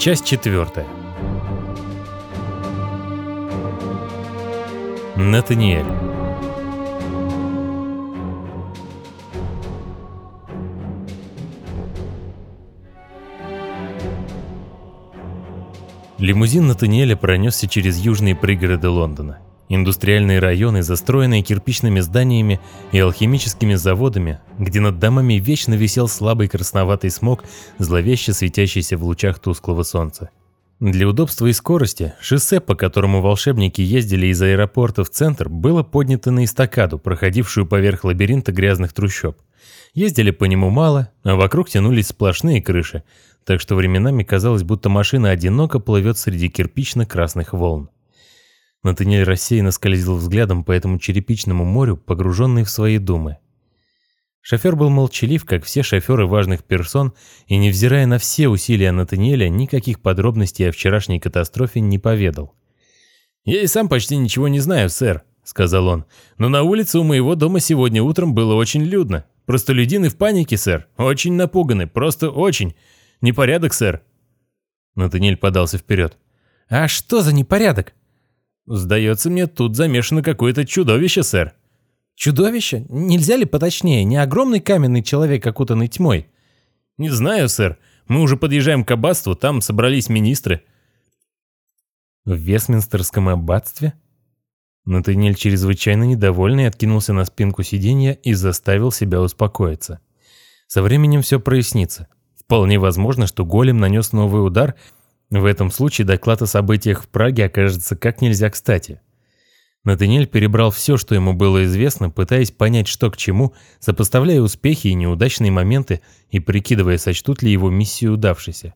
Часть четвертая. Натаниэль. Лимузин Натаниэля пронесся через южные пригороды Лондона. Индустриальные районы, застроенные кирпичными зданиями и алхимическими заводами, где над домами вечно висел слабый красноватый смог, зловеще светящийся в лучах тусклого солнца. Для удобства и скорости шоссе, по которому волшебники ездили из аэропорта в центр, было поднято на эстакаду, проходившую поверх лабиринта грязных трущоб. Ездили по нему мало, а вокруг тянулись сплошные крыши, так что временами казалось, будто машина одиноко плывет среди кирпично-красных волн. Натаниэль рассеянно скользил взглядом по этому черепичному морю, погруженный в свои думы. Шофер был молчалив, как все шоферы важных персон, и, невзирая на все усилия Натаниэля, никаких подробностей о вчерашней катастрофе не поведал. «Я и сам почти ничего не знаю, сэр», — сказал он, «но на улице у моего дома сегодня утром было очень людно. Простолюдины в панике, сэр, очень напуганы, просто очень. Непорядок, сэр». Натаниэль подался вперед. «А что за непорядок?» «Сдается мне, тут замешано какое-то чудовище, сэр». «Чудовище? Нельзя ли поточнее? Не огромный каменный человек, окутанный тьмой?» «Не знаю, сэр. Мы уже подъезжаем к аббатству, там собрались министры». «В Вестминстерском аббатстве?» Натаниэль чрезвычайно недовольный откинулся на спинку сиденья и заставил себя успокоиться. Со временем все прояснится. Вполне возможно, что голем нанес новый удар – в этом случае доклад о событиях в Праге окажется как нельзя кстати. Натаниэль перебрал все, что ему было известно, пытаясь понять, что к чему, сопоставляя успехи и неудачные моменты и прикидывая, сочтут ли его миссию удавшейся.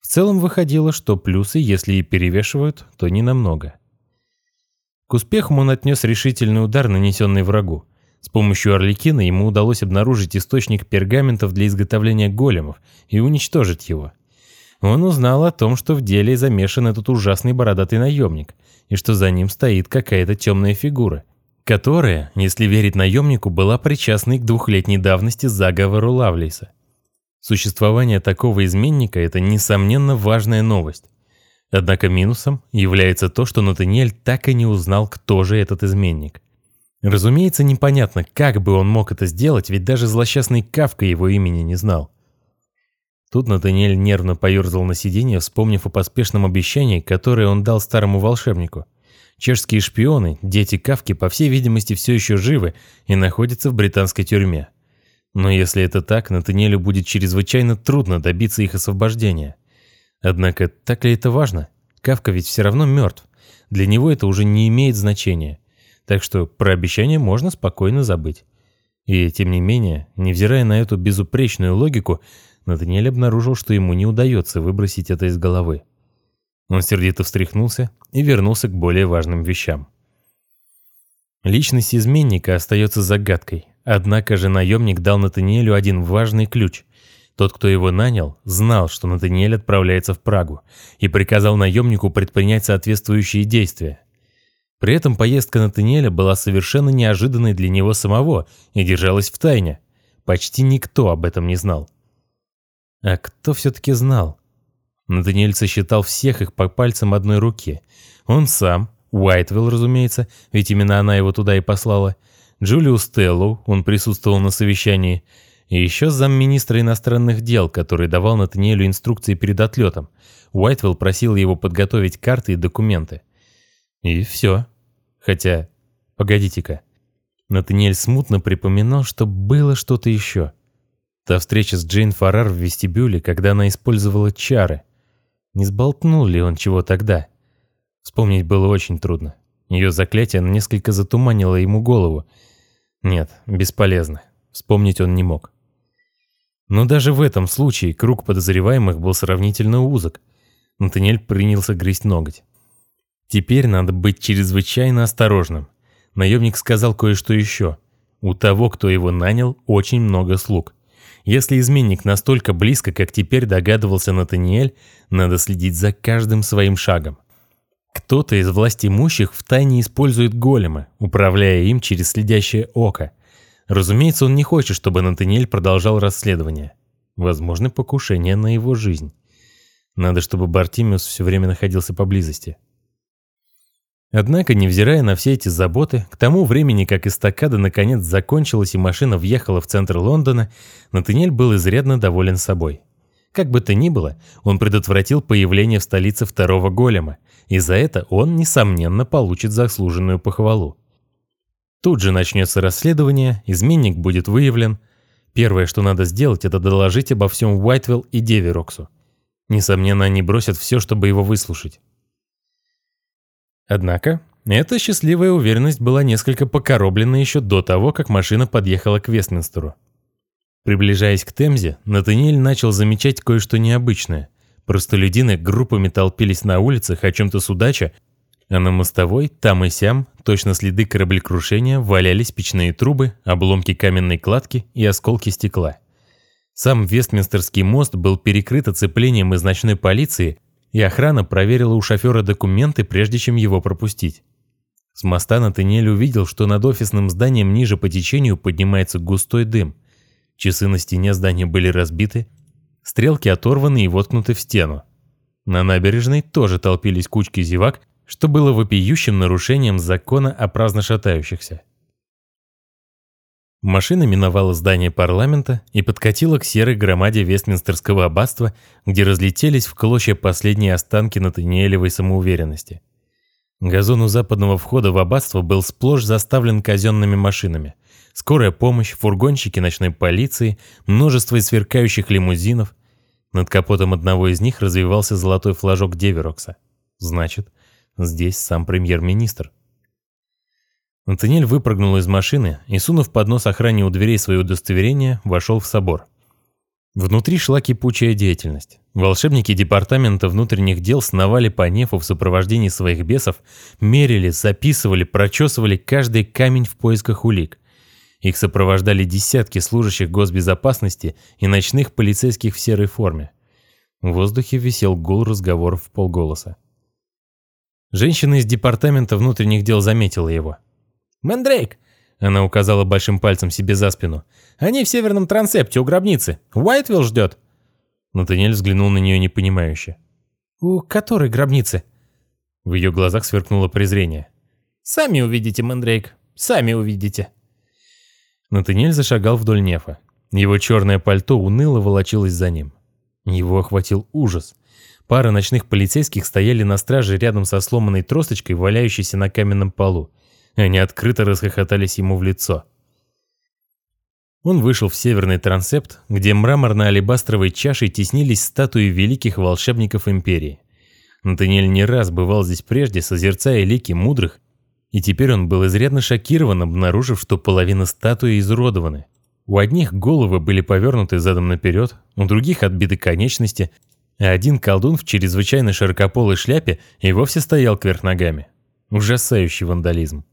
В целом выходило, что плюсы, если и перевешивают, то не намного. К успеху он отнес решительный удар, нанесенный врагу. С помощью Орликина ему удалось обнаружить источник пергаментов для изготовления големов и уничтожить его – он узнал о том, что в деле замешан этот ужасный бородатый наемник, и что за ним стоит какая-то темная фигура, которая, если верить наемнику, была причастной к двухлетней давности заговору Лавлейса. Существование такого изменника – это, несомненно, важная новость. Однако минусом является то, что Натаниэль так и не узнал, кто же этот изменник. Разумеется, непонятно, как бы он мог это сделать, ведь даже злосчастный Кавка его имени не знал. Тут Натаниэль нервно поерзал на сиденье, вспомнив о поспешном обещании, которое он дал старому волшебнику. Чешские шпионы, дети Кавки, по всей видимости, все еще живы и находятся в британской тюрьме. Но если это так, Натаниэлю будет чрезвычайно трудно добиться их освобождения. Однако, так ли это важно? Кавка ведь все равно мертв. Для него это уже не имеет значения. Так что про обещание можно спокойно забыть. И тем не менее, невзирая на эту безупречную логику, Натаниэль обнаружил, что ему не удается выбросить это из головы. Он сердито встряхнулся и вернулся к более важным вещам. Личность изменника остается загадкой, однако же наемник дал Натаниэлю один важный ключ. Тот, кто его нанял, знал, что Натаниэль отправляется в Прагу и приказал наемнику предпринять соответствующие действия. При этом поездка Натаниэля была совершенно неожиданной для него самого и держалась в тайне. Почти никто об этом не знал. А кто все-таки знал? Натаниэль сосчитал всех их по пальцам одной руки. Он сам, Уайтвилл, разумеется, ведь именно она его туда и послала, Джулиус Теллоу, он присутствовал на совещании, и еще замминистра иностранных дел, который давал Натаниэлю инструкции перед отлетом. Уайтвилл просил его подготовить карты и документы. И все. Хотя, погодите-ка. Натаниэль смутно припоминал, что было что-то еще. Та встреча с Джейн Фаррар в вестибюле, когда она использовала чары. Не сболтнул ли он чего тогда? Вспомнить было очень трудно. Ее заклятие несколько затуманило ему голову. Нет, бесполезно. Вспомнить он не мог. Но даже в этом случае круг подозреваемых был сравнительно узок. Натаниэль принялся грызть ноготь. Теперь надо быть чрезвычайно осторожным. Наемник сказал кое-что еще. У того, кто его нанял, очень много слуг. Если изменник настолько близко, как теперь догадывался Натаниэль, надо следить за каждым своим шагом. Кто-то из власть имущих втайне использует голема, управляя им через следящее око. Разумеется, он не хочет, чтобы Натаниэль продолжал расследование. Возможно, покушение на его жизнь. Надо, чтобы Бартимиус все время находился поблизости. Однако, невзирая на все эти заботы, к тому времени, как эстакада наконец закончилась и машина въехала в центр Лондона, Натаниэль был изрядно доволен собой. Как бы то ни было, он предотвратил появление в столице второго голема, и за это он, несомненно, получит заслуженную похвалу. Тут же начнется расследование, изменник будет выявлен. Первое, что надо сделать, это доложить обо всем Уайтвилл и Девероксу. Несомненно, они бросят все, чтобы его выслушать. Однако, эта счастливая уверенность была несколько покороблена еще до того, как машина подъехала к Вестминстеру. Приближаясь к Темзе, Натаниэль начал замечать кое-что необычное. Простолюдины группами толпились на улицах о чем-то судача, а на мостовой, там и сям, точно следы кораблекрушения, валялись печные трубы, обломки каменной кладки и осколки стекла. Сам Вестминстерский мост был перекрыт оцеплением из ночной полиции, и охрана проверила у шофера документы, прежде чем его пропустить. С моста Натаниэль увидел, что над офисным зданием ниже по течению поднимается густой дым – Часы на стене здания были разбиты, стрелки оторваны и воткнуты в стену. На набережной тоже толпились кучки зевак, что было вопиющим нарушением закона о праздно шатающихся. Машина миновала здание парламента и подкатила к серой громаде Вестминстерского аббатства, где разлетелись в клочья последние останки Натаниэлевой самоуверенности. Газон у западного входа в аббатство был сплошь заставлен казенными машинами – скорая помощь, фургонщики ночной полиции, множество сверкающих лимузинов. Над капотом одного из них развивался золотой флажок Деверокса. Значит, здесь сам премьер-министр. Натаниэль выпрыгнул из машины и, сунув под нос охране у дверей свое удостоверение, вошел в собор. Внутри шла кипучая деятельность. Волшебники департамента внутренних дел сновали по нефу в сопровождении своих бесов, мерили, записывали, прочесывали каждый камень в поисках улик. Их сопровождали десятки служащих госбезопасности и ночных полицейских в серой форме. В воздухе висел гул разговоров в полголоса. Женщина из департамента внутренних дел заметила его. «Мэндрейк!» — она указала большим пальцем себе за спину. «Они в северном трансепте у гробницы. Уайтвилл ждет!» Натаниэль взглянул на нее непонимающе. «У которой гробницы?» В ее глазах сверкнуло презрение. «Сами увидите, Мэндрейк, сами увидите». Натаниэль зашагал вдоль нефа. Его черное пальто уныло волочилось за ним. Его охватил ужас. Пара ночных полицейских стояли на страже рядом со сломанной тросточкой, валяющейся на каменном полу. Они открыто расхохотались ему в лицо. Он вышел в северный трансепт, где мраморно-алебастровой чашей теснились статуи великих волшебников Империи. Натаниэль не раз бывал здесь прежде, созерцая лики мудрых и теперь он был изрядно шокирован, обнаружив, что половина статуи изуродованы. У одних головы были повернуты задом наперед, у других отбиты конечности, а один колдун в чрезвычайно широкополой шляпе и вовсе стоял кверх ногами. Ужасающий вандализм.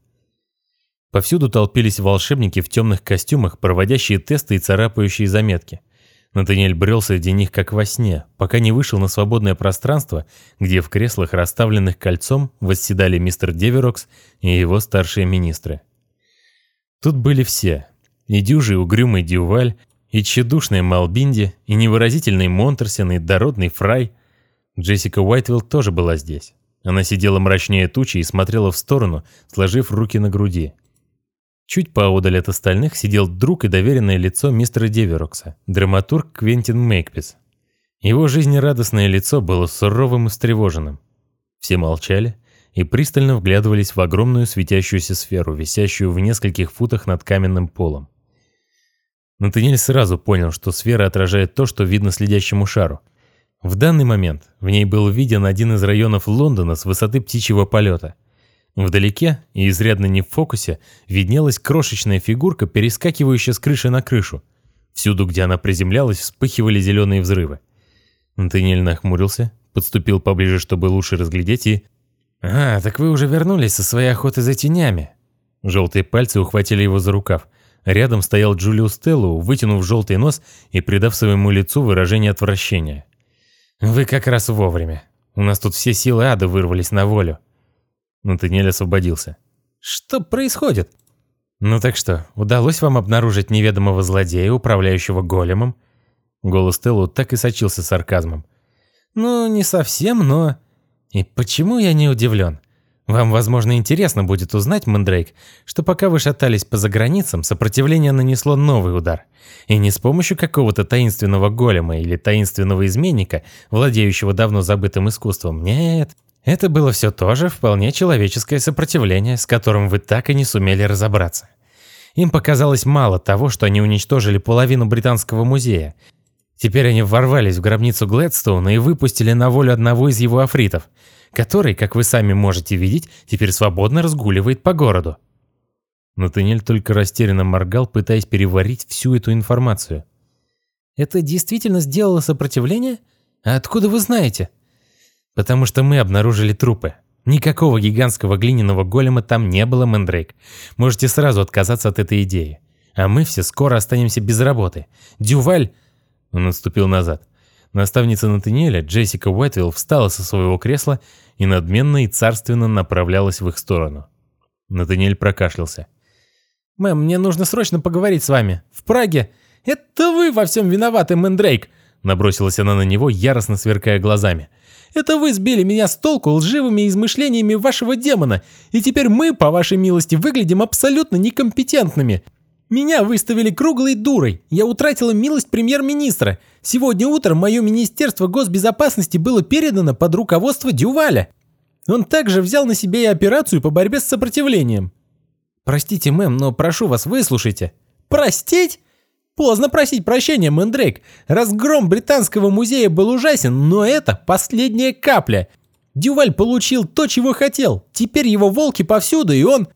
Повсюду толпились волшебники в темных костюмах, проводящие тесты и царапающие заметки – Натаниэль брел среди них как во сне, пока не вышел на свободное пространство, где в креслах, расставленных кольцом, восседали мистер Деверокс и его старшие министры. Тут были все. И дюжий угрюмый Дюваль, и тщедушный Малбинди, и невыразительный Монтерсен, и дородный Фрай. Джессика Уайтвилл тоже была здесь. Она сидела мрачнее тучи и смотрела в сторону, сложив руки на груди. Чуть поодаль от остальных сидел друг и доверенное лицо мистера Деверокса, драматург Квентин Мейкпис. Его жизнерадостное лицо было суровым и встревоженным. Все молчали и пристально вглядывались в огромную светящуюся сферу, висящую в нескольких футах над каменным полом. Натаниэль сразу понял, что сфера отражает то, что видно следящему шару. В данный момент в ней был виден один из районов Лондона с высоты птичьего полета – Вдалеке, и изрядно не в фокусе, виднелась крошечная фигурка, перескакивающая с крыши на крышу. Всюду, где она приземлялась, вспыхивали зеленые взрывы. Антониэль нахмурился, подступил поближе, чтобы лучше разглядеть, и... «А, так вы уже вернулись со своей охоты за тенями!» Желтые пальцы ухватили его за рукав. Рядом стоял Джулиус Теллоу, вытянув желтый нос и придав своему лицу выражение отвращения. «Вы как раз вовремя. У нас тут все силы ада вырвались на волю. Натаниэль освободился. «Что происходит?» «Ну так что, удалось вам обнаружить неведомого злодея, управляющего големом?» Голос Теллу так и сочился сарказмом. Ну, не совсем, но... И почему я не удивлен? Вам, возможно, интересно будет узнать, Мандрейк, что пока вы шатались по заграницам, сопротивление нанесло новый удар. И не с помощью какого-то таинственного голема или таинственного изменника, владеющего давно забытым искусством. Нет, это было все тоже вполне человеческое сопротивление, с которым вы так и не сумели разобраться. Им показалось мало того, что они уничтожили половину британского музея. Теперь они ворвались в гробницу Глэдстоуна и выпустили на волю одного из его афритов, который, как вы сами можете видеть, теперь свободно разгуливает по городу. Натаниэль только растерянно моргал, пытаясь переварить всю эту информацию. «Это действительно сделало сопротивление? А откуда вы знаете?» «Потому что мы обнаружили трупы. Никакого гигантского глиняного голема там не было, Мэндрейк. Можете сразу отказаться от этой идеи. А мы все скоро останемся без работы. Дюваль...» Он отступил назад. Наставница Натаниэля, Джессика Уайтвилл, встала со своего кресла и надменно и царственно направлялась в их сторону. Натаниэль прокашлялся. «Мэм, мне нужно срочно поговорить с вами. В Праге...» «Это вы во всем виноваты, Мэндрейк!» Набросилась она на него, яростно сверкая глазами. Это вы сбили меня с толку лживыми измышлениями вашего демона, и теперь мы, по вашей милости, выглядим абсолютно некомпетентными. Меня выставили круглой дурой. Я утратила милость премьер-министра. Сегодня утром мое Министерство госбезопасности было передано под руководство Дюваля. Он также взял на себя и операцию по борьбе с сопротивлением. Простите, мэм, но прошу вас, выслушайте. Простить? Поздно просить прощения, Мэндрейк. Разгром британского музея был ужасен, но это последняя капля. Дюваль получил то, чего хотел. Теперь его волки повсюду, и он...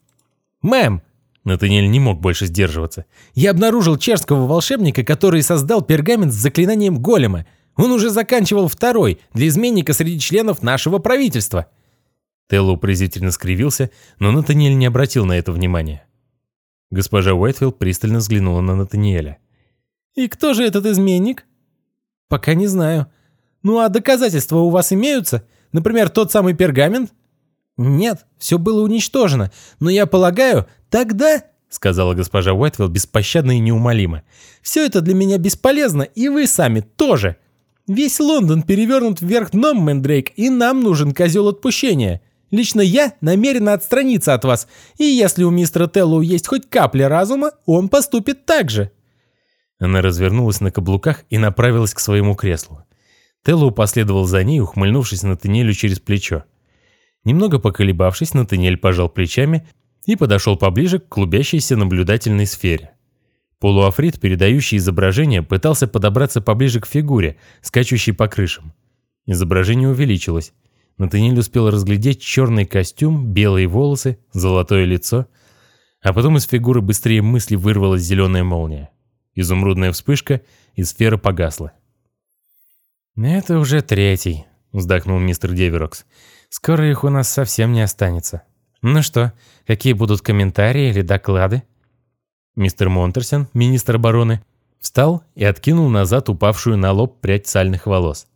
Мэм, Натаниэль не мог больше сдерживаться. «Я обнаружил чешского волшебника, который создал пергамент с заклинанием голема. Он уже заканчивал второй, для изменника среди членов нашего правительства». Теллоу презрительно скривился, но Натаниэль не обратил на это внимания. Госпожа Уайтвилл пристально взглянула на Натаниэля. «И кто же этот изменник?» «Пока не знаю. Ну а доказательства у вас имеются? Например, тот самый пергамент?» «Нет, все было уничтожено, но я полагаю, тогда...» сказала госпожа Уайтвилл беспощадно и неумолимо. «Все это для меня бесполезно, и вы сами тоже. Весь Лондон перевернут вверх дном, Мэндрейк, и нам нужен козел отпущения. Лично я намерена отстраниться от вас, и если у мистера Теллоу есть хоть капля разума, он поступит так же». Она развернулась на каблуках и направилась к своему креслу. Теллоу последовал за ней, ухмыльнувшись на Натанелю через плечо. Немного поколебавшись, Натанель пожал плечами и подошел поближе к клубящейся наблюдательной сфере. Полуафрит, передающий изображение, пытался подобраться поближе к фигуре, скачущей по крышам. Изображение увеличилось. Натанель успел разглядеть черный костюм, белые волосы, золотое лицо. А потом из фигуры быстрее мысли вырвалась зеленая молния. Изумрудная вспышка, и сфера погасла. «Это уже третий», — вздохнул мистер Деверокс. «Скоро их у нас совсем не останется. Ну что, какие будут комментарии или доклады?» Мистер Монтерсен, министр обороны, встал и откинул назад упавшую на лоб прядь сальных волос.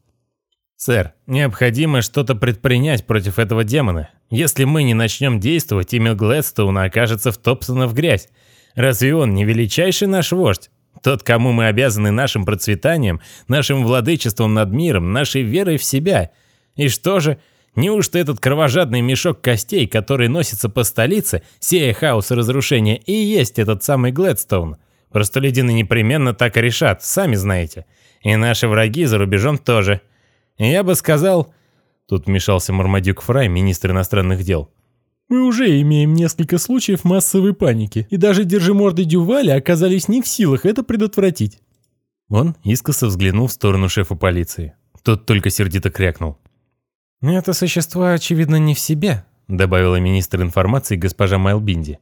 «Сэр, необходимо что-то предпринять против этого демона. Если мы не начнем действовать, имя Глэдстоуна окажется втоптано в грязь. Разве он не величайший наш вождь? Тот, кому мы обязаны нашим процветанием, нашим владычеством над миром, нашей верой в себя. И что же, неужто этот кровожадный мешок костей, который носится по столице, сея хаос и разрушение, и есть этот самый Глэдстоун? Простолюдины непременно так и решат, сами знаете. И наши враги за рубежом тоже. Я бы сказал... Тут вмешался Мармадюк Фрай, министр иностранных дел. Мы уже имеем несколько случаев массовой паники, и даже держиморды Дюваля оказались не в силах это предотвратить. Он искоса взглянул в сторону шефа полиции. Тот только сердито крякнул. «Это существо, очевидно, не в себе», добавила министр информации госпожа Майлбинди.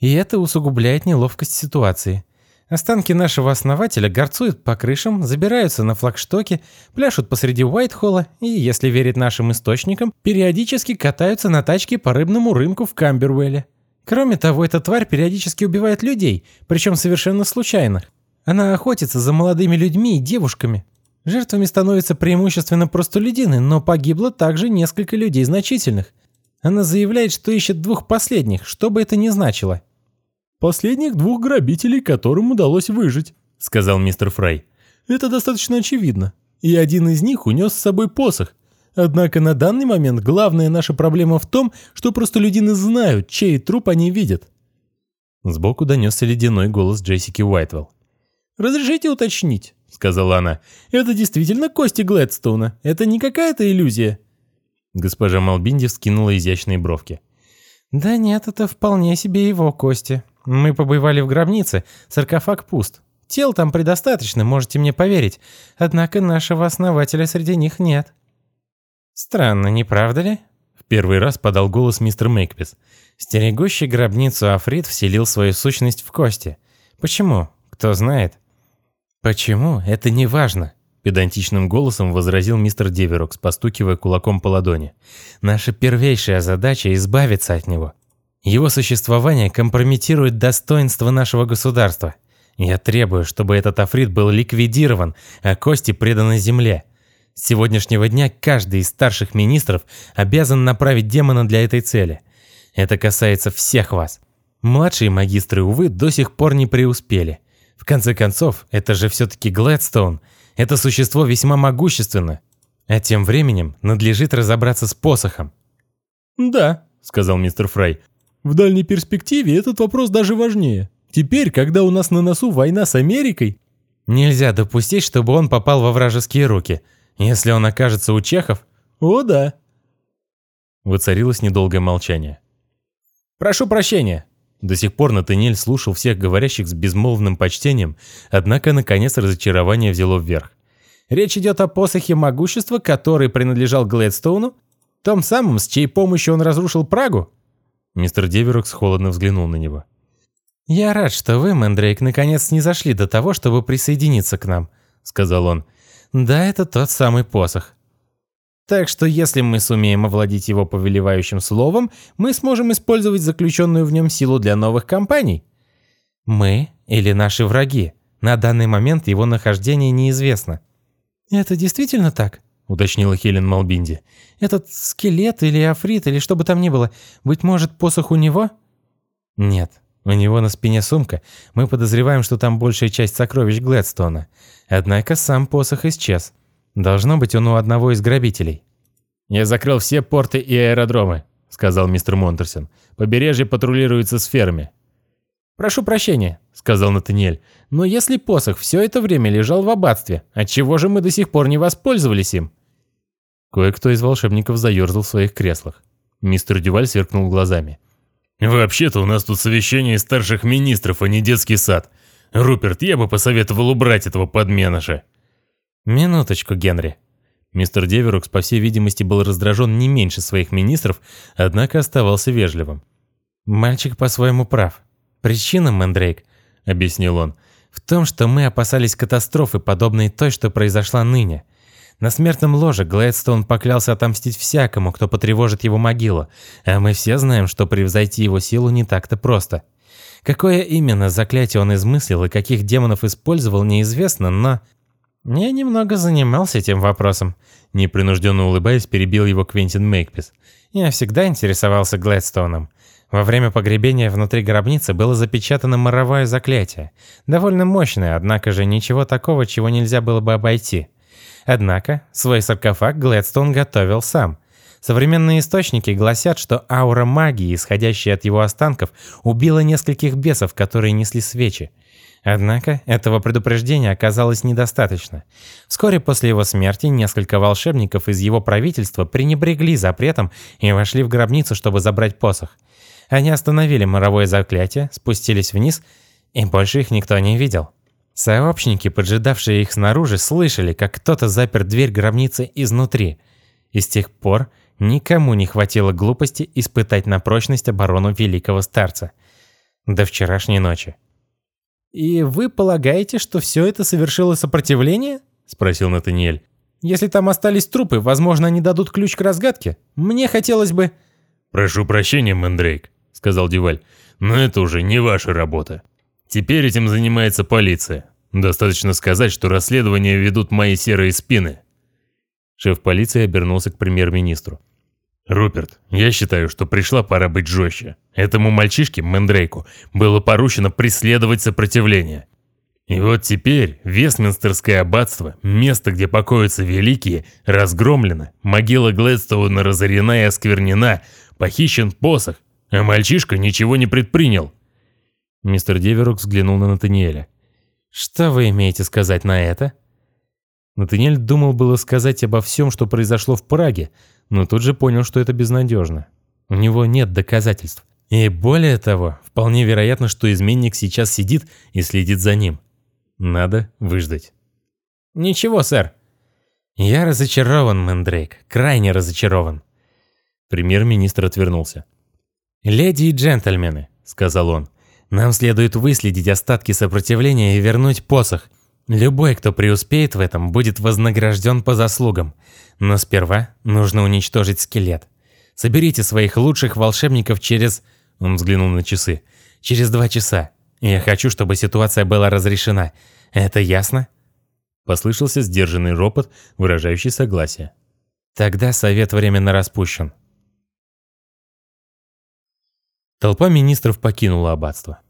«И это усугубляет неловкость ситуации. Останки нашего основателя горцуют по крышам, забираются на флагштоки, пляшут посреди Уайтхолла и, если верить нашим источникам, периодически катаются на тачке по рыбному рынку в Камбервелле. Кроме того, эта тварь периодически убивает людей, причем совершенно случайно. Она охотится за молодыми людьми и девушками. Жертвами становятся преимущественно простолюдины, но погибло также несколько людей значительных. Она заявляет, что ищет двух последних, что бы это ни значило. Последних двух грабителей, которым удалось выжить», — сказал мистер Фрай. «Это достаточно очевидно. и один из них унес с собой посох. Однако на данный момент главная наша проблема в том, что простолюдины знают, чей труп они видят. Сбоку донесся ледяной голос Джессики Уайтвелл. «Разрешите уточнить?» — сказала она. «Это действительно кости Глэдстоуна. Это не какая-то иллюзия». Госпожа Малбинди вскинула изящные бровки. «Да нет, это вполне себе его кости. Мы побывали в гробнице, саркофаг пуст. Тел там предостаточно, можете мне поверить. Однако нашего основателя среди них нет». «Странно, не правда ли?» В первый раз подал голос мистер Мейкпис. Стерегущий гробницу Африт вселил свою сущность в кости. Почему? Кто знает. Почему? Это не важно. Педантичным голосом возразил мистер Деверокс, постукивая кулаком по ладони. Наша первейшая задача – избавиться от него. Его существование компрометирует достоинство нашего государства. Я требую, чтобы этот Африт был ликвидирован, а кости преданы земле. С сегодняшнего дня каждый из старших министров обязан направить демона для этой цели. Это касается всех вас. Младшие магистры, увы, до сих пор не преуспели. В конце концов, это же все-таки Глэдстоун. Это существо весьма могущественно. А тем временем надлежит разобраться с посохом. «Да», — сказал мистер Фрай. «В дальней перспективе этот вопрос даже важнее. Теперь, когда у нас на носу война с Америкой...» «Нельзя допустить, чтобы он попал во вражеские руки», если он окажется у чехов? О, да. Воцарилось недолгое молчание. Прошу прощения. До сих пор Натаниэль слушал всех говорящих с безмолвным почтением, однако, наконец, разочарование взяло верх. Речь идет о посохе могущества, который принадлежал Глэдстоуну? Том самом, с чьей помощью он разрушил Прагу? Мистер Деверокс холодно взглянул на него. «Я рад, что вы, Мэндрейк, наконец не зашли до того, чтобы присоединиться к нам», — сказал он. Да, это тот самый посох. Так что если мы сумеем овладеть его повелевающим словом, мы сможем использовать заключенную в нем силу для новых кампаний. Мы или наши враги. На данный момент его нахождение неизвестно. «Это действительно так?» — уточнила Хелен Малбинди. «Этот скелет или африт или что бы там ни было, быть может, посох у него?» «Нет, у него на спине сумка. Мы подозреваем, что там большая часть сокровищ Глэдстона. Однако сам посох исчез. Должно быть, он у одного из грабителей. «Я закрыл все порты и аэродромы», — сказал мистер Монтерсон. «Побережье патрулируется с ферми». «Прошу прощения», — сказал Натаниэль. «Но если посох все это время лежал в аббатстве, отчего же мы до сих пор не воспользовались им?» Кое-кто из волшебников заерзал в своих креслах. Мистер Дюваль сверкнул глазами. «Вообще-то у нас тут совещание старших министров, а не детский сад. Руперт, я бы посоветовал убрать этого подменыша». «Минуточку, Генри». Мистер Деверокс, по всей видимости, был раздражен не меньше своих министров, однако оставался вежливым. «Мальчик по-своему прав. Причина, Мэндрейк», — объяснил он, — «в том, что мы опасались катастрофы, подобной той, что произошла ныне. На смертном ложе Глэдстоун поклялся отомстить всякому, кто потревожит его могилу, а мы все знаем, что превзойти его силу не так-то просто». Какое именно заклятие он измыслил и каких демонов использовал, неизвестно, но... Я немного занимался этим вопросом. Непринужденно улыбаясь, перебил его Квентин Мейкпис. Я всегда интересовался Глэдстоуном. Во время погребения внутри гробницы было запечатано моровое заклятие. Довольно мощное, однако же ничего такого, чего нельзя было бы обойти. Однако, свой саркофаг Глэдстоун готовил сам. Современные источники гласят, что аура магии, исходящая от его останков, убила нескольких бесов, которые несли свечи. Однако этого предупреждения оказалось недостаточно. Вскоре после его смерти несколько волшебников из его правительства пренебрегли запретом и вошли в гробницу, чтобы забрать посох. Они остановили моровое заклятие, спустились вниз, и больше их никто не видел. Сообщники, поджидавшие их снаружи, слышали, как кто-то запер дверь гробницы изнутри. И с тех пор Никому не хватило глупости испытать на прочность оборону великого старца. До вчерашней ночи. «И вы полагаете, что все это совершило сопротивление?» – спросил Натаниэль. «Если там остались трупы, возможно, они дадут ключ к разгадке. Мне хотелось бы...» «Прошу прощения, Мэндрейк», – сказал Дюваль, – «но это уже не ваша работа. Теперь этим занимается полиция. Достаточно сказать, что расследование ведут мои серые спины. Шеф полиции обернулся к премьер-министру. «Руперт, я считаю, что пришла пора быть жестче. Этому мальчишке, Мендрейку, было поручено преследовать сопротивление». И вот теперь Вестминстерское аббатство, место, где покоятся великие, разгромлено, могила Глэдстоуна разорена и осквернена, похищен посох, а мальчишка ничего не предпринял. Мистер Деверок взглянул на Натаниэля. «Что вы имеете сказать на это?» Натаниэль думал было сказать обо всем, что произошло в Праге, но тут же понял, что это безнадежно. У него нет доказательств. И более того, вполне вероятно, что изменник сейчас сидит и следит за ним. Надо выждать. «Ничего, сэр». «Я разочарован, Мэндрейк, крайне разочарован». Премьер-министр отвернулся. «Леди и джентльмены», — сказал он, — «нам следует выследить остатки сопротивления и вернуть посох. Любой, кто преуспеет в этом, будет вознагражден по заслугам. Но сперва нужно уничтожить скелет. Соберите своих лучших волшебников через...» Он взглянул на часы. «Через два часа. Я хочу, чтобы ситуация была разрешена. Это ясно?» Послышался сдержанный ропот, выражающий согласие. «Тогда совет временно распущен». Толпа министров покинула аббатство.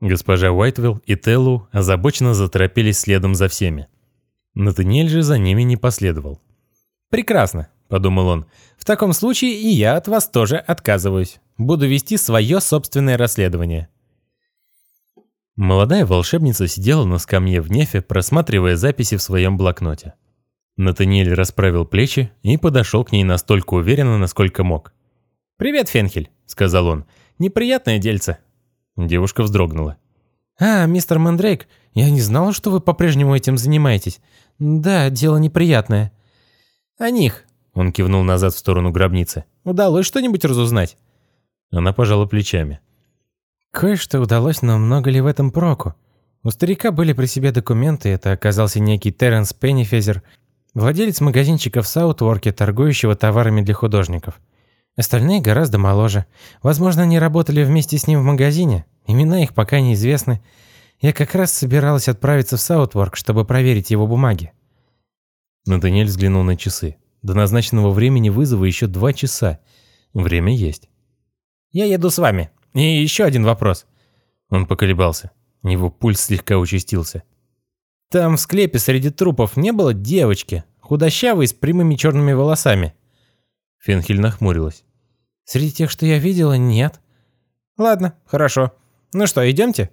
Госпожа Уайтвилл и Теллу озабоченно заторопились следом за всеми. Натаниэль же за ними не последовал. «Прекрасно», — подумал он. «В таком случае и я от вас тоже отказываюсь. Буду вести свое собственное расследование». Молодая волшебница сидела на скамье в нефе, просматривая записи в своем блокноте. Натаниэль расправил плечи и подошел к ней настолько уверенно, насколько мог. «Привет, Фенхель», — сказал он. «Неприятное дельце». Девушка вздрогнула. «А, мистер Мандрейк, я не знала, что вы по-прежнему этим занимаетесь. Да, дело неприятное». «О них», — он кивнул назад в сторону гробницы. «Удалось что-нибудь разузнать?» Она пожала плечами. Кое-что удалось, но много ли в этом проку? У старика были при себе документы, это оказался некий Терренс Пеннифезер, владелец магазинчика в Саутворке, торгующего товарами для художников. Остальные гораздо моложе. Возможно, они работали вместе с ним в магазине. Имена их пока неизвестны. Я как раз собиралась отправиться в Саутворк, чтобы проверить его бумаги. Натаниэль взглянул на часы. До назначенного времени вызова еще два часа. Время есть. «Я еду с вами», и еще один вопрос. Он поколебался. Его пульс слегка участился. Там в склепе среди трупов не было девочки, худощавой с прямыми черными волосами. Фенхель нахмурилась. Среди тех, что я видела, нет. Ладно, хорошо. Ну что, идемте?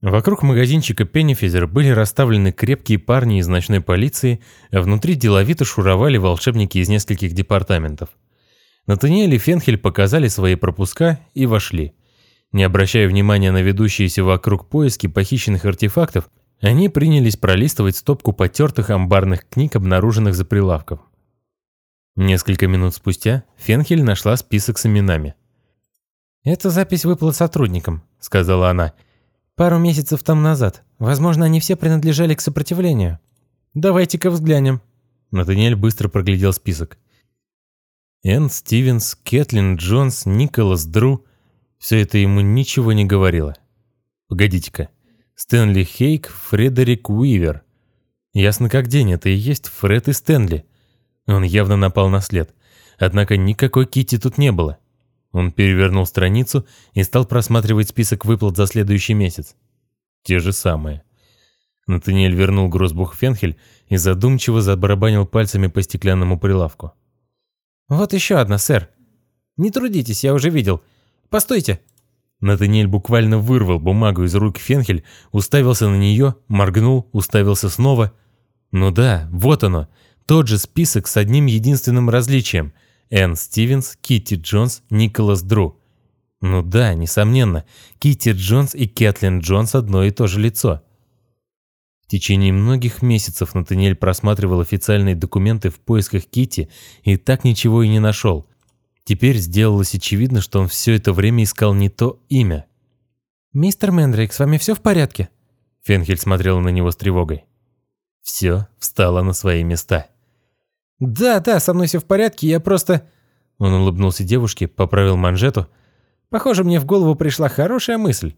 Вокруг магазинчика Пеннифизер были расставлены крепкие парни из ночной полиции, а внутри деловито шуровали волшебники из нескольких департаментов. Натаниэль и Фенхель показали свои пропуска и вошли. Не обращая внимания на ведущиеся вокруг поиски похищенных артефактов, они принялись пролистывать стопку потертых амбарных книг, обнаруженных за прилавком. Несколько минут спустя Фенхель нашла список с именами. «Это запись выплат сотрудникам», — сказала она. «Пару месяцев там назад. Возможно, они все принадлежали к сопротивлению. Давайте-ка взглянем». Натаниэль быстро проглядел список. Энн Стивенс, Кэтлин Джонс, Николас Дру — все это ему ничего не говорило. Погодите-ка. Стэнли Хейк, Фредерик Уивер. Ясно как день, это и есть Фред и Стэнли. Он явно напал на след. Однако никакой Кити тут не было. Он перевернул страницу и стал просматривать список выплат за следующий месяц. Те же самые. Натаниэль вернул грозбух Фенхель и задумчиво забарабанил пальцами по стеклянному прилавку. «Вот еще одна, сэр. Не трудитесь, я уже видел. Постойте!» Натаниэль буквально вырвал бумагу из рук Фенхель, уставился на нее, моргнул, уставился снова. Ну да, вот оно. Тот же список с одним единственным различием. Энн Стивенс, Китти Джонс, Николас Дру. Ну да, несомненно, Китти Джонс и Кэтлин Джонс одно и то же лицо. В течение многих месяцев Натаниэль просматривал официальные документы в поисках Кити и так ничего и не нашел. Теперь сделалось очевидно, что он все это время искал не то имя. «Мистер Мендрейк, с вами все в порядке?» Фенхель смотрел на него с тревогой. Все встало на свои места. «Да, да, со мной все в порядке, я просто...» Он улыбнулся девушке, поправил манжету. «Похоже, мне в голову пришла хорошая мысль».